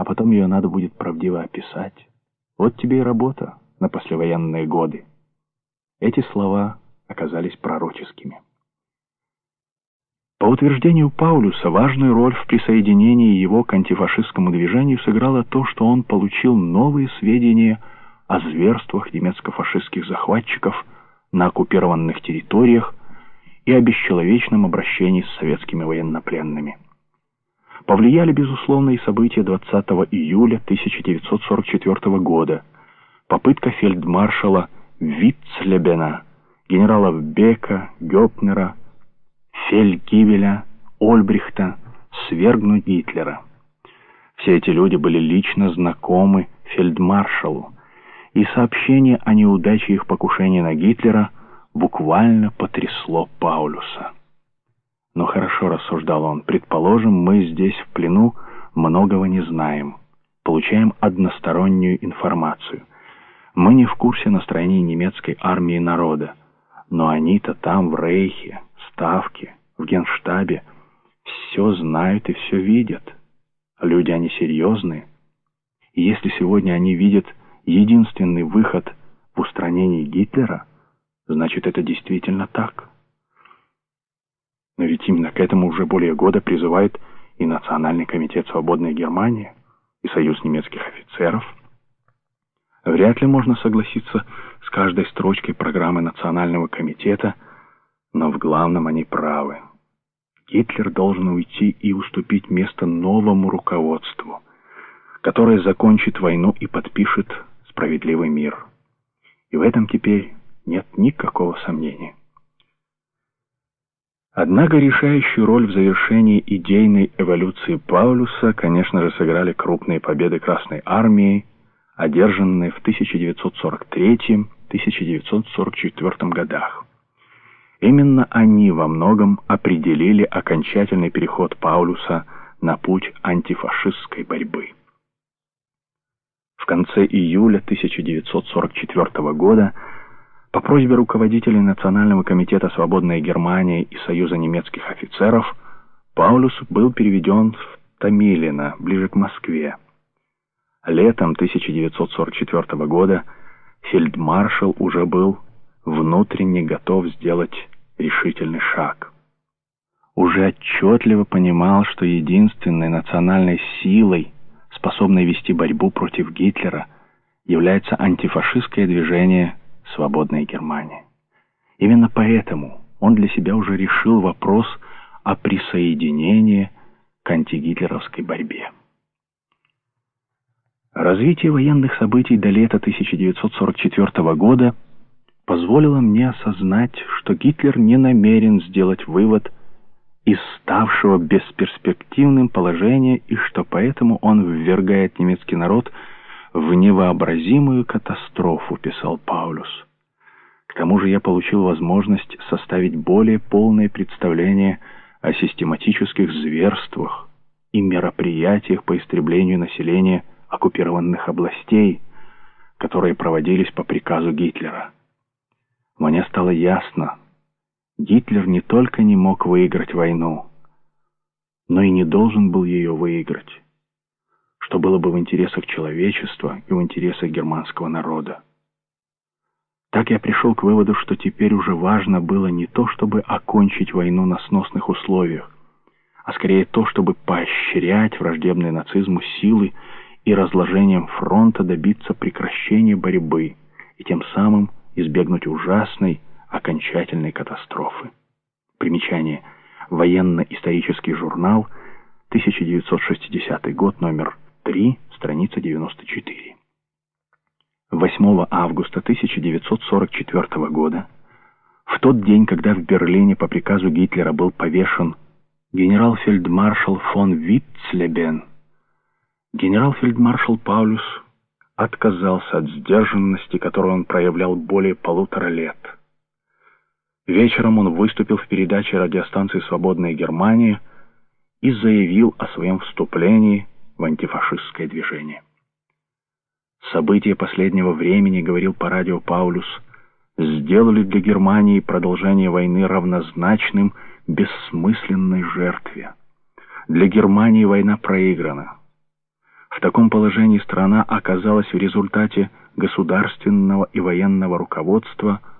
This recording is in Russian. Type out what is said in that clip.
а потом ее надо будет правдиво описать. Вот тебе и работа на послевоенные годы. Эти слова оказались пророческими. По утверждению Паулюса, важную роль в присоединении его к антифашистскому движению сыграло то, что он получил новые сведения о зверствах немецко-фашистских захватчиков на оккупированных территориях и о бесчеловечном обращении с советскими военнопленными. Повлияли, безусловно, и события 20 июля 1944 года, попытка фельдмаршала Витцлебена, генералов Бека, Гёпнера, Фельдгибеля, Ольбрихта свергнуть Гитлера. Все эти люди были лично знакомы фельдмаршалу, и сообщение о неудаче их покушения на Гитлера буквально потрясло Паулюса. «Но хорошо», — рассуждал он, — «предположим, мы здесь в плену многого не знаем, получаем одностороннюю информацию. Мы не в курсе настроений немецкой армии народа, но они-то там, в Рейхе, Ставке, в Генштабе, все знают и все видят. Люди, они серьезные. И если сегодня они видят единственный выход в устранении Гитлера, значит, это действительно так. Но ведь именно к этому уже более года призывает и Национальный комитет «Свободной Германии», и Союз немецких офицеров. Вряд ли можно согласиться с каждой строчкой программы Национального комитета, но в главном они правы. Гитлер должен уйти и уступить место новому руководству, которое закончит войну и подпишет справедливый мир. И в этом теперь нет никакого сомнения. Однако решающую роль в завершении идейной эволюции Паулюса, конечно же, сыграли крупные победы Красной Армии, одержанные в 1943-1944 годах. Именно они во многом определили окончательный переход Паулюса на путь антифашистской борьбы. В конце июля 1944 года по просьбе руководителей Национального комитета «Свободная Германия» и Союза немецких офицеров Паулюс был переведен в Томилино, ближе к Москве. Летом 1944 года фельдмаршал уже был внутренне готов сделать решительный шаг. Уже отчетливо понимал, что единственной национальной силой, способной вести борьбу против Гитлера, является антифашистское движение свободной Германии. Именно поэтому он для себя уже решил вопрос о присоединении к антигитлеровской борьбе. Развитие военных событий до лета 1944 года позволило мне осознать, что Гитлер не намерен сделать вывод из ставшего бесперспективным положения и что поэтому он ввергает немецкий народ в невообразимую катастрофу, писал Паулюс. К тому же я получил возможность составить более полное представление о систематических зверствах и мероприятиях по истреблению населения оккупированных областей, которые проводились по приказу Гитлера. Мне стало ясно, Гитлер не только не мог выиграть войну, но и не должен был ее выиграть что было бы в интересах человечества и в интересах германского народа. Так я пришел к выводу, что теперь уже важно было не то, чтобы окончить войну на сносных условиях, а скорее то, чтобы поощрять враждебные нацизму силы и разложением фронта добиться прекращения борьбы и тем самым избегнуть ужасной окончательной катастрофы. Примечание. Военно-исторический журнал, 1960 год, номер 3, страница 94. 8 августа 1944 года, в тот день, когда в Берлине по приказу Гитлера был повешен генерал-фельдмаршал фон Витцлебен, генерал-фельдмаршал Паулюс отказался от сдержанности, которую он проявлял более полутора лет. Вечером он выступил в передаче радиостанции «Свободная Германия» и заявил о своем вступлении в антифашистское движение. События последнего времени, говорил по радио Паулюс, сделали для Германии продолжение войны равнозначным бессмысленной жертве. Для Германии война проиграна. В таком положении страна оказалась в результате государственного и военного руководства –